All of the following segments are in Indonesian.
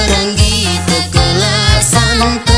orang gitu kelasan.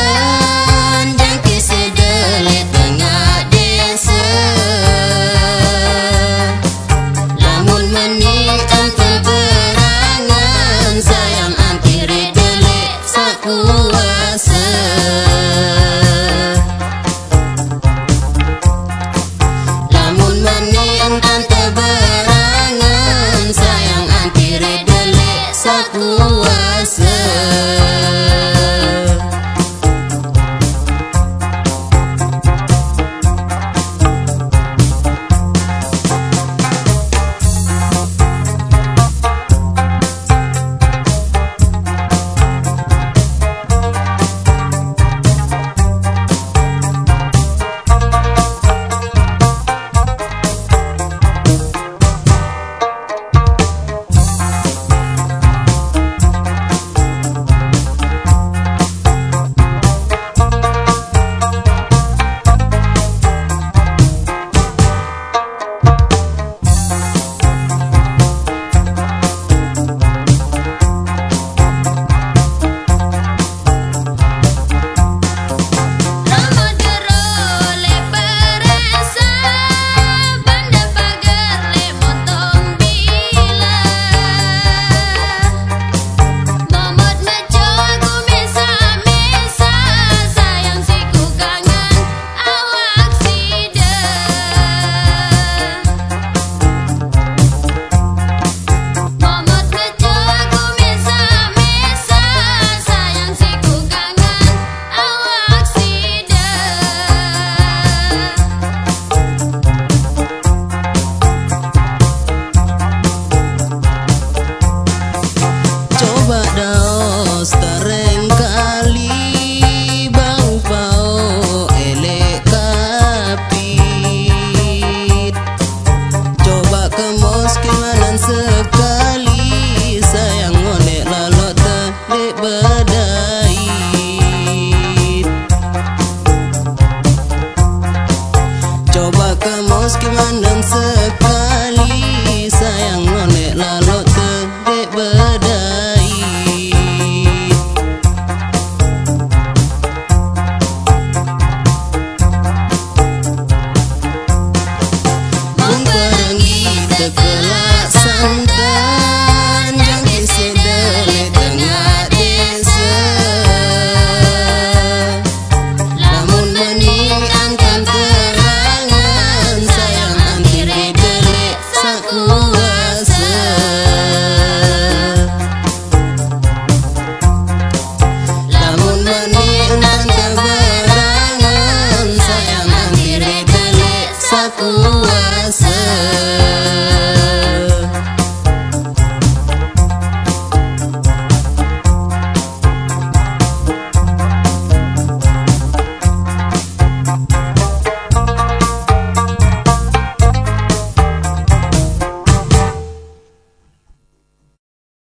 此刻